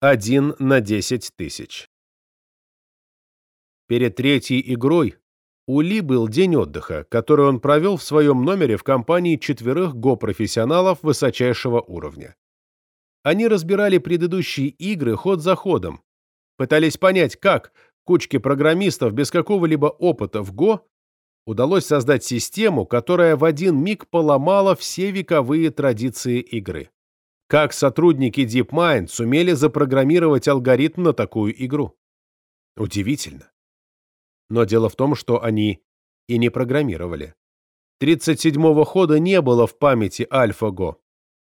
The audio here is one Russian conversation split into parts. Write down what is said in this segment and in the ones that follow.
1 на 10 тысяч. Перед третьей игрой у Ли был день отдыха, который он провел в своем номере в компании четверых го-профессионалов высочайшего уровня. Они разбирали предыдущие игры ход за ходом, пытались понять, как кучке программистов без какого-либо опыта в Го удалось создать систему, которая в один миг поломала все вековые традиции игры. Как сотрудники DeepMind сумели запрограммировать алгоритм на такую игру? Удивительно. Но дело в том, что они и не программировали. 37-го хода не было в памяти AlphaGo.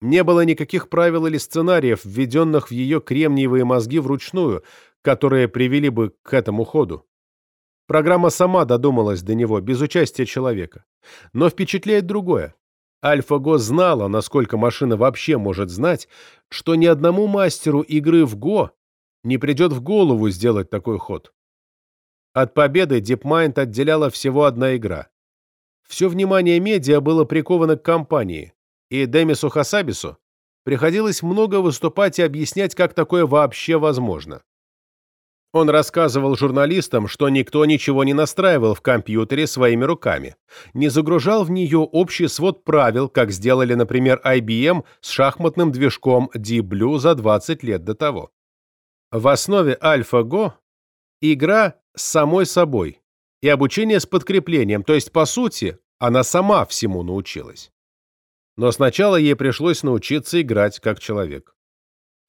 Не было никаких правил или сценариев, введенных в ее кремниевые мозги вручную, которые привели бы к этому ходу. Программа сама додумалась до него, без участия человека. Но впечатляет другое. AlphaGo знала, насколько машина вообще может знать, что ни одному мастеру игры в Go не придет в голову сделать такой ход. От победы DeepMind отделяла всего одна игра. Все внимание медиа было приковано к компании, и Демису Хасабису приходилось много выступать и объяснять, как такое вообще возможно. Он рассказывал журналистам, что никто ничего не настраивал в компьютере своими руками, не загружал в нее общий свод правил, как сделали, например, IBM с шахматным движком Deep Blue за 20 лет до того. В основе AlphaGo игра с самой собой и обучение с подкреплением, то есть, по сути, она сама всему научилась. Но сначала ей пришлось научиться играть как человек.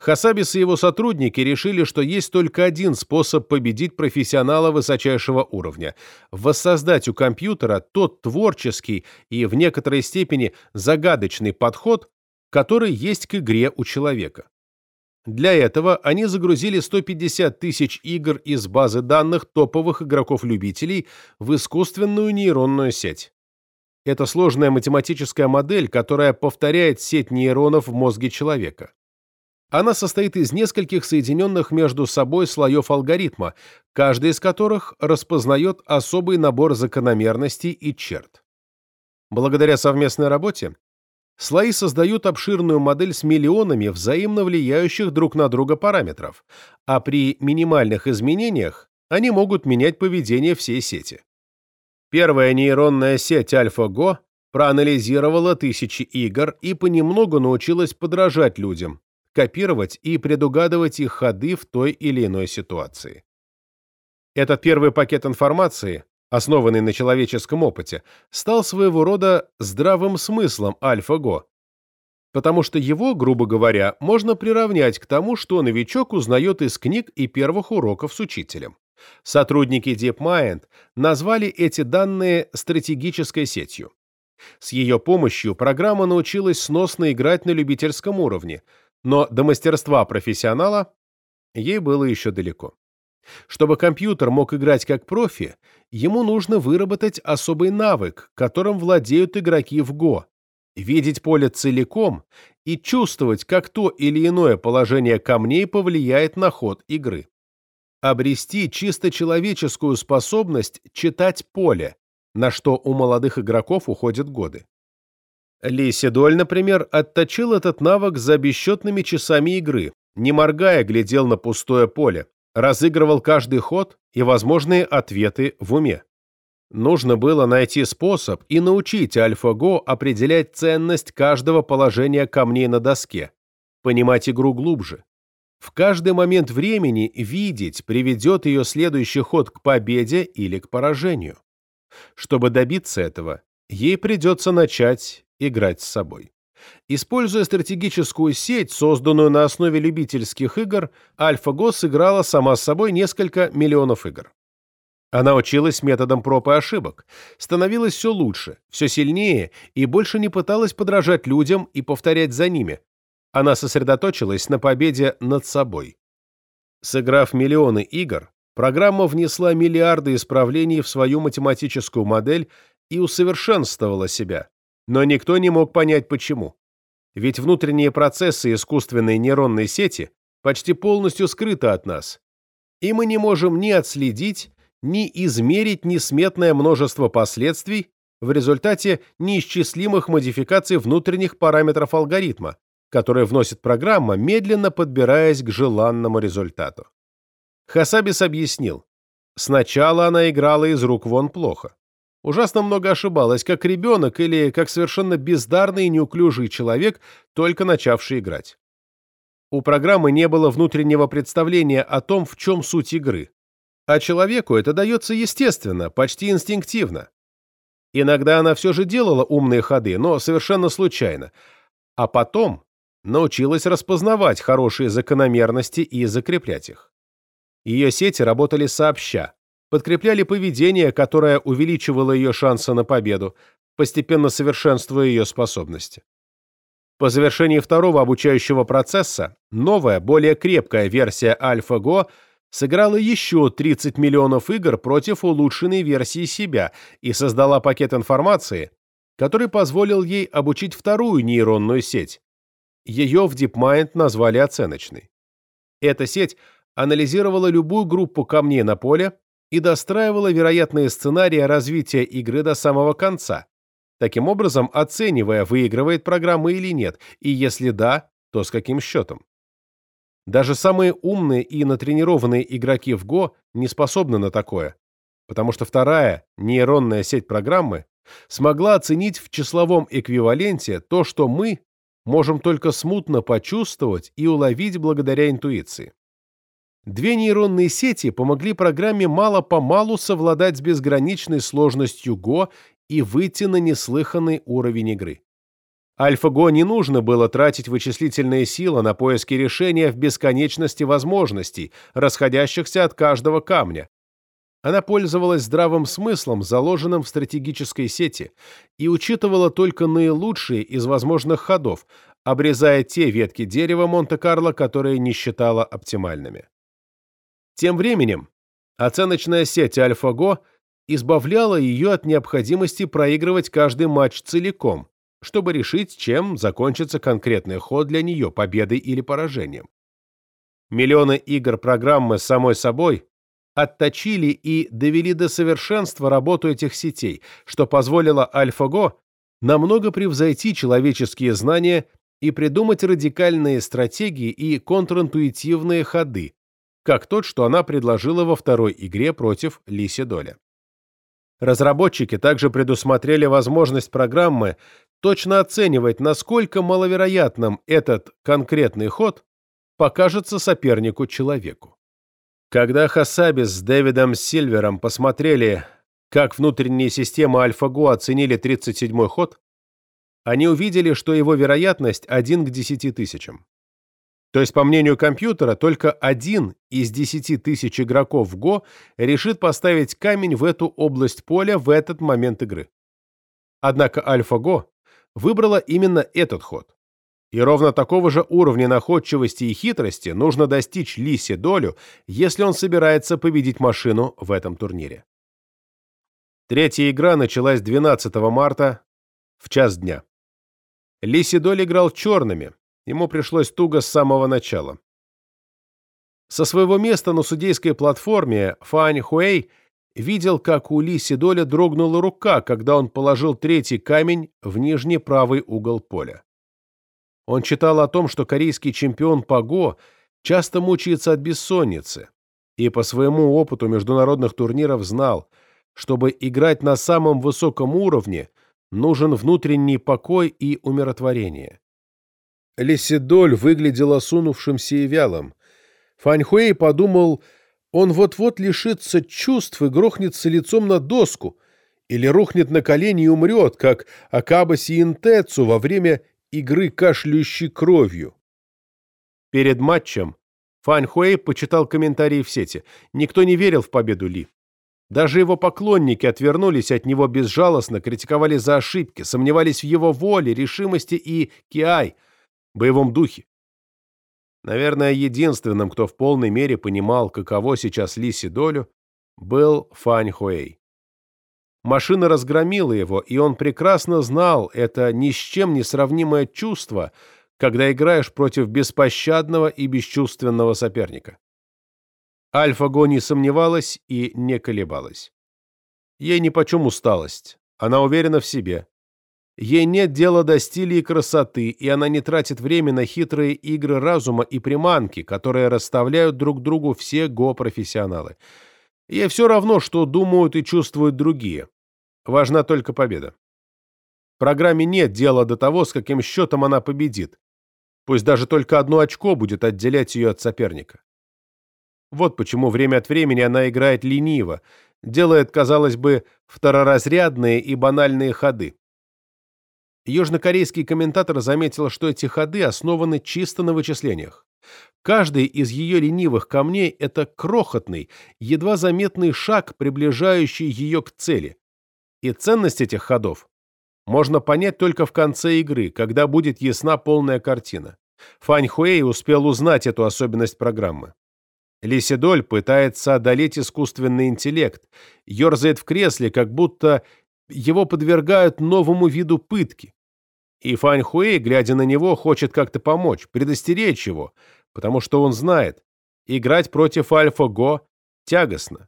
Хасабис и его сотрудники решили, что есть только один способ победить профессионала высочайшего уровня – воссоздать у компьютера тот творческий и в некоторой степени загадочный подход, который есть к игре у человека. Для этого они загрузили 150 тысяч игр из базы данных топовых игроков-любителей в искусственную нейронную сеть. Это сложная математическая модель, которая повторяет сеть нейронов в мозге человека. Она состоит из нескольких соединенных между собой слоев алгоритма, каждый из которых распознает особый набор закономерностей и черт. Благодаря совместной работе слои создают обширную модель с миллионами взаимно влияющих друг на друга параметров, а при минимальных изменениях они могут менять поведение всей сети. Первая нейронная сеть AlphaGo проанализировала тысячи игр и понемногу научилась подражать людям, копировать и предугадывать их ходы в той или иной ситуации. Этот первый пакет информации, основанный на человеческом опыте, стал своего рода здравым смыслом AlphaGo, потому что его, грубо говоря, можно приравнять к тому, что новичок узнает из книг и первых уроков с учителем. Сотрудники DeepMind назвали эти данные стратегической сетью. С ее помощью программа научилась сносно играть на любительском уровне – но до мастерства профессионала ей было еще далеко. Чтобы компьютер мог играть как профи, ему нужно выработать особый навык, которым владеют игроки в Го, видеть поле целиком и чувствовать, как то или иное положение камней повлияет на ход игры. Обрести чисто человеческую способность читать поле, на что у молодых игроков уходят годы. Ли Седоль, например, отточил этот навык за бесчетными часами игры, не моргая глядел на пустое поле, разыгрывал каждый ход и возможные ответы в уме. Нужно было найти способ и научить AlphaGo определять ценность каждого положения камней на доске, понимать игру глубже. В каждый момент времени видеть, приведет ее следующий ход к победе или к поражению. Чтобы добиться этого, ей придется начать играть с собой. Используя стратегическую сеть, созданную на основе любительских игр, AlphaGo сыграла сама с собой несколько миллионов игр. Она училась методом проб и ошибок, становилась все лучше, все сильнее и больше не пыталась подражать людям и повторять за ними. Она сосредоточилась на победе над собой. Сыграв миллионы игр, программа внесла миллиарды исправлений в свою математическую модель и усовершенствовала себя, но никто не мог понять почему. Ведь внутренние процессы искусственной нейронной сети почти полностью скрыты от нас, и мы не можем ни отследить, ни измерить несметное множество последствий в результате неисчислимых модификаций внутренних параметров алгоритма, которые вносит программа, медленно подбираясь к желанному результату. Хасабис объяснил, сначала она играла из рук вон плохо. Ужасно много ошибалась, как ребенок или как совершенно бездарный и неуклюжий человек, только начавший играть. У программы не было внутреннего представления о том, в чем суть игры. А человеку это дается естественно, почти инстинктивно. Иногда она все же делала умные ходы, но совершенно случайно. А потом научилась распознавать хорошие закономерности и закреплять их. Ее сети работали сообща, подкрепляли поведение, которое увеличивало ее шансы на победу, постепенно совершенствуя ее способности. По завершении второго обучающего процесса новая, более крепкая версия AlphaGo сыграла еще 30 миллионов игр против улучшенной версии себя и создала пакет информации, который позволил ей обучить вторую нейронную сеть. Ее в DeepMind назвали оценочной. Эта сеть анализировала любую группу камней на поле и достраивала вероятные сценарии развития игры до самого конца, таким образом оценивая, выигрывает программа или нет, и если да, то с каким счетом. Даже самые умные и натренированные игроки в Go не способны на такое, потому что вторая нейронная сеть программы смогла оценить в числовом эквиваленте то, что мы можем только смутно почувствовать и уловить благодаря интуиции. Две нейронные сети помогли программе мало-помалу совладать с безграничной сложностью Go и выйти на неслыханный уровень игры. AlphaGo не нужно было тратить вычислительные силы на поиски решения в бесконечности возможностей, расходящихся от каждого камня. Она пользовалась здравым смыслом, заложенным в стратегической сети, и учитывала только наилучшие из возможных ходов, обрезая те ветки дерева Монте-Карло, которые не считала оптимальными. Тем временем оценочная сеть AlphaGo избавляла ее от необходимости проигрывать каждый матч целиком, чтобы решить, чем закончится конкретный ход для нее, победой или поражением. Миллионы игр программы самой собой отточили и довели до совершенства работу этих сетей, что позволило AlphaGo намного превзойти человеческие знания и придумать радикальные стратегии и контринтуитивные ходы, как тот, что она предложила во второй игре против Лиси Доля. Разработчики также предусмотрели возможность программы точно оценивать, насколько маловероятным этот конкретный ход покажется сопернику-человеку. Когда Хасаби с Дэвидом Сильвером посмотрели, как внутренние системы AlphaGo оценили 37-й ход, они увидели, что его вероятность 1 к 10 тысячам. То есть, по мнению компьютера, только один из 10 тысяч игроков в Go решит поставить камень в эту область поля в этот момент игры. Однако AlphaGo выбрала именно этот ход. И ровно такого же уровня находчивости и хитрости нужно достичь Лисе долю, если он собирается победить машину в этом турнире. Третья игра началась 12 марта в час дня. Лиси Доль играл черными, Ему пришлось туго с самого начала. Со своего места на судейской платформе Фань Хуэй видел, как у Ли Сидоля дрогнула рука, когда он положил третий камень в нижний правый угол поля. Он читал о том, что корейский чемпион по ГО часто мучается от бессонницы, и по своему опыту международных турниров знал, чтобы играть на самом высоком уровне, нужен внутренний покой и умиротворение. Лисидоль выглядел осунувшимся и вялым. Фаньхуэй подумал, он вот-вот лишится чувств и грохнется лицом на доску, или рухнет на колени и умрет, как Акаба Сиентецу во время игры кашляющей кровью. Перед матчем Фань Хуэй почитал комментарии в сети. Никто не верил в победу Ли. Даже его поклонники отвернулись от него безжалостно, критиковали за ошибки, сомневались в его воле, решимости и киай – боевом духе. Наверное, единственным, кто в полной мере понимал, каково сейчас Лиси долю, был Фань Хуэй. Машина разгромила его, и он прекрасно знал это ни с чем не сравнимое чувство, когда играешь против беспощадного и бесчувственного соперника. Альфа-Го не сомневалась и не колебалась. Ей нипочем усталость, она уверена в себе. Ей нет дела до стиля и красоты, и она не тратит время на хитрые игры разума и приманки, которые расставляют друг другу все го-профессионалы. Ей все равно, что думают и чувствуют другие. Важна только победа. В программе нет дела до того, с каким счетом она победит. Пусть даже только одно очко будет отделять ее от соперника. Вот почему время от времени она играет лениво, делает, казалось бы, второразрядные и банальные ходы. Южнокорейский комментатор заметил, что эти ходы основаны чисто на вычислениях. Каждый из ее ленивых камней – это крохотный, едва заметный шаг, приближающий ее к цели. И ценность этих ходов можно понять только в конце игры, когда будет ясна полная картина. Фань Хуэй успел узнать эту особенность программы. Лисидоль пытается одолеть искусственный интеллект, ерзает в кресле, как будто его подвергают новому виду пытки. И Фань Хуэй, глядя на него, хочет как-то помочь, предостеречь его, потому что он знает, играть против Альфа-Го тягостно.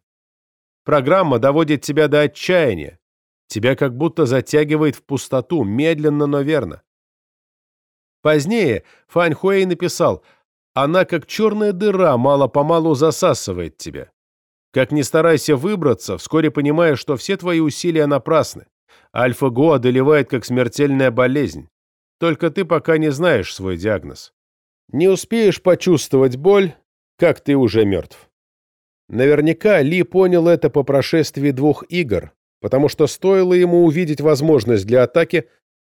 Программа доводит тебя до отчаяния, тебя как будто затягивает в пустоту, медленно, но верно. Позднее Фань Хуэй написал, она как черная дыра мало-помалу засасывает тебя. Как ни старайся выбраться, вскоре понимаешь, что все твои усилия напрасны. Альфа-Го одолевает как смертельная болезнь. Только ты пока не знаешь свой диагноз. Не успеешь почувствовать боль, как ты уже мертв. Наверняка Ли понял это по прошествии двух игр, потому что стоило ему увидеть возможность для атаки,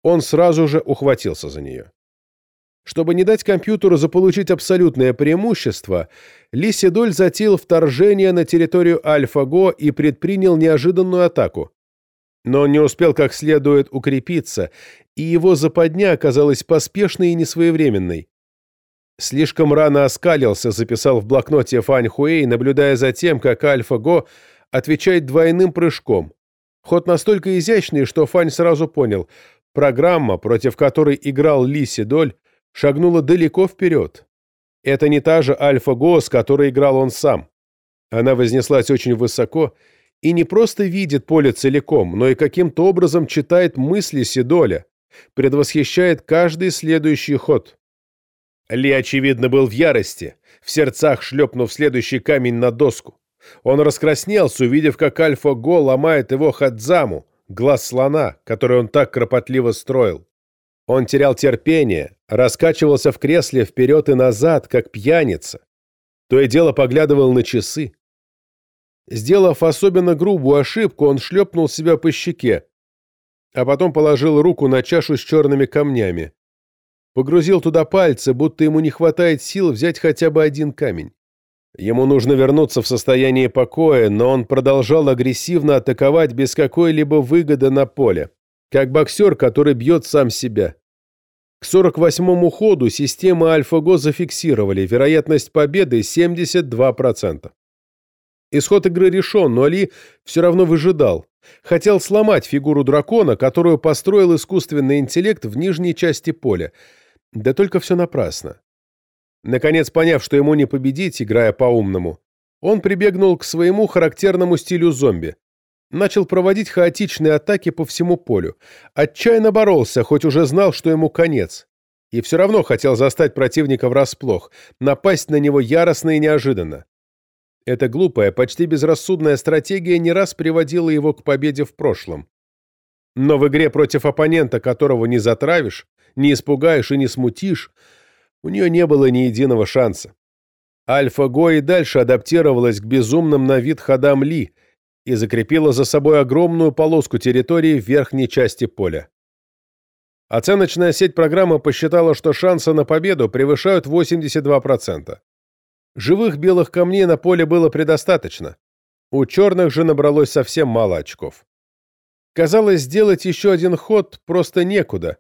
он сразу же ухватился за нее. Чтобы не дать компьютеру заполучить абсолютное преимущество, Ли Седоль затеял вторжение на территорию Альфа-Го и предпринял неожиданную атаку. Но он не успел как следует укрепиться, и его западня оказалась поспешной и несвоевременной. Слишком рано оскалился, записал в блокноте Фань Хуэй, наблюдая за тем, как Альфа-Го отвечает двойным прыжком. Ход настолько изящный, что Фань сразу понял, программа, против которой играл Ли Сидоль, шагнула далеко вперед. Это не та же Альфа-Го, с которой играл он сам. Она вознеслась очень высоко и не просто видит поле целиком, но и каким-то образом читает мысли Сидоля, предвосхищает каждый следующий ход. Ли, очевидно, был в ярости, в сердцах шлепнув следующий камень на доску. Он раскраснелся, увидев, как Альфа-Го ломает его Хадзаму, глаз слона, который он так кропотливо строил. Он терял терпение, раскачивался в кресле вперед и назад, как пьяница. То и дело поглядывал на часы. Сделав особенно грубую ошибку, он шлепнул себя по щеке, а потом положил руку на чашу с черными камнями. Погрузил туда пальцы, будто ему не хватает сил взять хотя бы один камень. Ему нужно вернуться в состояние покоя, но он продолжал агрессивно атаковать без какой-либо выгоды на поле, как боксер, который бьет сам себя. К 48-му ходу системы Альфа-Го зафиксировали вероятность победы 72%. Исход игры решен, но Али все равно выжидал. Хотел сломать фигуру дракона, которую построил искусственный интеллект в нижней части поля – да только все напрасно. Наконец, поняв, что ему не победить, играя по-умному, он прибегнул к своему характерному стилю зомби. Начал проводить хаотичные атаки по всему полю. Отчаянно боролся, хоть уже знал, что ему конец. И все равно хотел застать противника врасплох, напасть на него яростно и неожиданно. Эта глупая, почти безрассудная стратегия не раз приводила его к победе в прошлом. Но в игре против оппонента, которого не затравишь, не испугаешь и не смутишь, у нее не было ни единого шанса. Альфа-Го и дальше адаптировалась к безумным на вид ходам Ли и закрепила за собой огромную полоску территории в верхней части поля. Оценочная сеть программы посчитала, что шансы на победу превышают 82%. Живых белых камней на поле было предостаточно. У черных же набралось совсем мало очков. Казалось, сделать еще один ход просто некуда,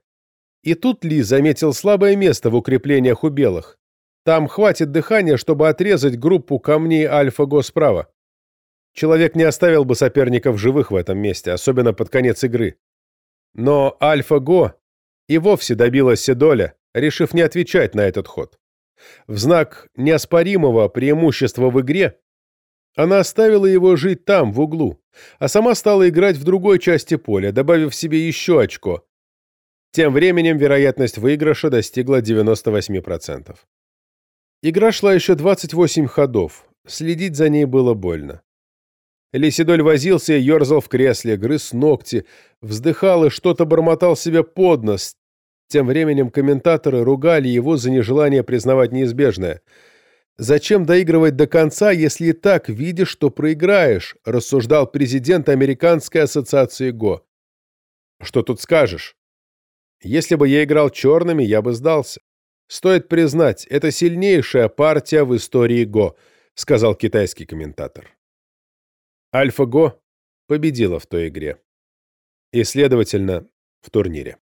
и тут Ли заметил слабое место в укреплениях у белых. Там хватит дыхания, чтобы отрезать группу камней Альфа-Го справа. Человек не оставил бы соперников живых в этом месте, особенно под конец игры. Но Альфа-Го и вовсе добилась Седоля, решив не отвечать на этот ход. В знак неоспоримого преимущества в игре она оставила его жить там, в углу, а сама стала играть в другой части поля, добавив себе еще очко, Тем временем вероятность выигрыша достигла 98%. Игра шла еще 28 ходов, следить за ней было больно. Лисидоль возился и ерзал в кресле, грыз ногти, вздыхал и что-то бормотал себе под нос. Тем временем комментаторы ругали его за нежелание признавать неизбежное. «Зачем доигрывать до конца, если и так видишь, что проиграешь?» рассуждал президент Американской ассоциации ГО. «Что тут скажешь? Если бы я играл черными, я бы сдался. Стоит признать, это сильнейшая партия в истории ГО», сказал китайский комментатор. Альфа-Го победила в той игре. И, следовательно, в турнире.